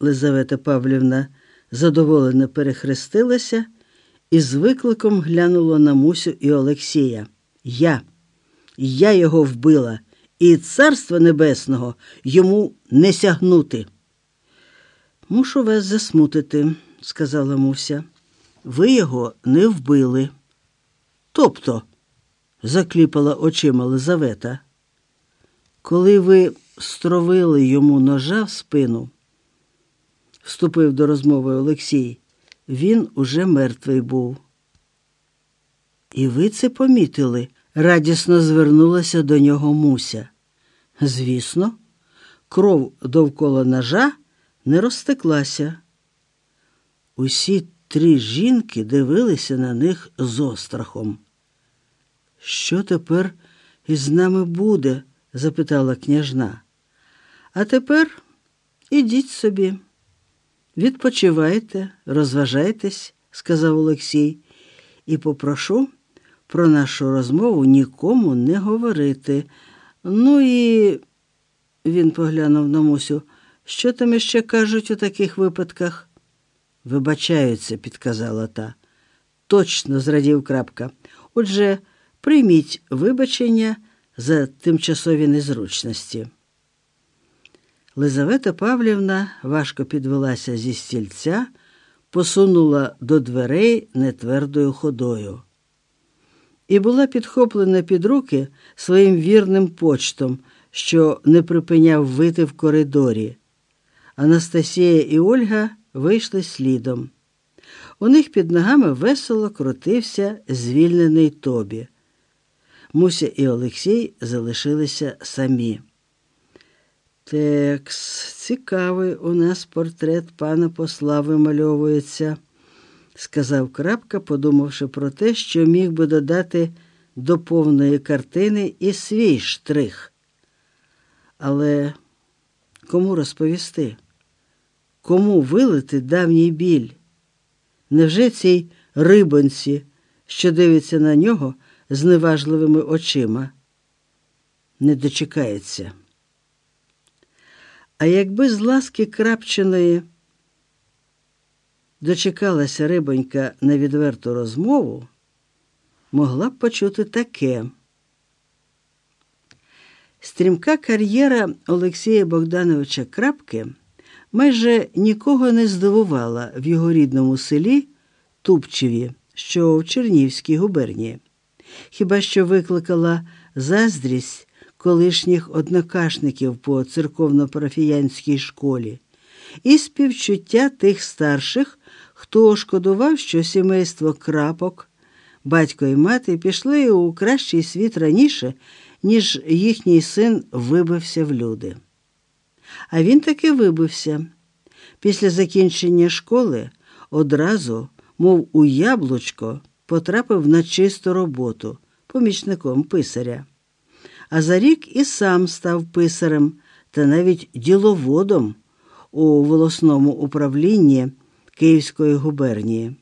Лизавета Павлівна задоволено перехрестилася і з викликом глянула на Мусю і Олексія. Я, я його вбила, і царства небесного йому не сягнути. Мушу вас засмутити, сказала Муся. Ви його не вбили. Тобто, закліпала очима Лизавета, коли ви стровили йому ножа в спину, вступив до розмови Олексій, він уже мертвий був. І ви це помітили? радісно звернулася до нього Муся. Звісно, кров довкола ножа не розтеклася. Усі три жінки дивилися на них з острахом. Що тепер із нами буде? запитала княжна. А тепер ідіть собі, відпочивайте, розважайтесь, сказав Олексій, і попрошу про нашу розмову нікому не говорити. Ну і він поглянув на Мусю. Що там іще кажуть у таких випадках? Вибачаються, підказала та. Точно зрадів крапка. Отже, прийміть вибачення за тимчасові незручності. Лизавета Павлівна важко підвелася зі стільця, посунула до дверей нетвердою ходою і була підхоплена під руки своїм вірним почтом, що не припиняв вити в коридорі. Анастасія і Ольга вийшли слідом. У них під ногами весело крутився звільнений тобі. Муся і Олексій залишилися самі. Текс, цікавий у нас портрет пана посла вимальовується, сказав крапка, подумавши про те, що міг би додати до повної картини і свій штрих. Але кому розповісти? Кому вилити давній біль? Невже цій рибонці, що дивиться на нього зневажливими очима, не дочекається? А якби з ласки крапчиної дочекалася рибонька на відверту розмову, могла б почути таке. Стрімка кар'єра Олексія Богдановича Крапки майже нікого не здивувала в його рідному селі Тупчеві, що в Чернівській губернії, хіба що викликала заздрість колишніх однокашників по церковно-парафіянській школі і співчуття тих старших, хто шкодував, що сімейство крапок, батько і мати пішли у кращий світ раніше, ніж їхній син вибився в люди. А він таки вибився. Після закінчення школи одразу, мов у яблучко, потрапив на чисту роботу помічником писаря. А за рік і сам став писарем та навіть діловодом у волосному управлінні Київської губернії.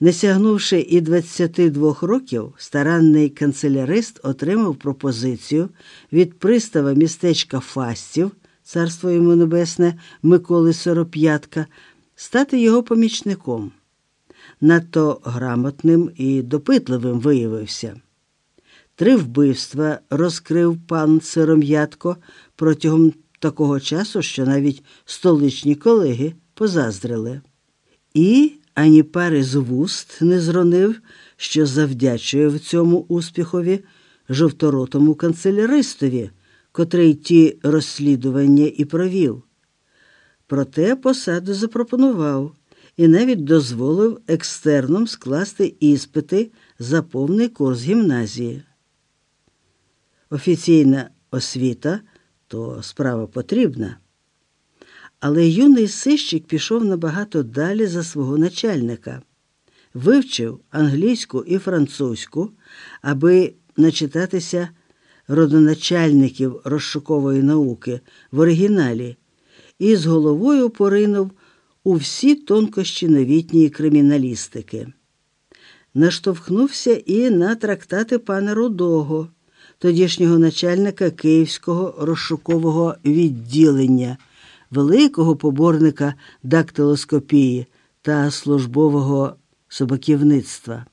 Не сягнувши і 22 років, старанний канцелярист отримав пропозицію від пристава містечка Фастів, царство йому небесне Миколи Сороп'ятка, стати його помічником. Надто грамотним і допитливим виявився. Три вбивства розкрив пан Сиром'ятко протягом такого часу, що навіть столичні колеги позаздрили. І ані пари з вуст не зронив, що завдячує в цьому успіхові жовторотому канцеляристові, котрий ті розслідування і провів. Проте посаду запропонував і навіть дозволив екстерном скласти іспити за повний курс гімназії. Офіційна освіта то справа потрібна. Але юний сищик пішов набагато далі за свого начальника, вивчив англійську і французьку, аби начитатися родоначальників розшукової науки в оригіналі, і з головою поринув у всі тонкощі новітньої криміналістики. Наштовхнувся і на трактати пана Рудого, тодішнього начальника Київського розшукового відділення великого поборника дактилоскопії та службового собаківництва.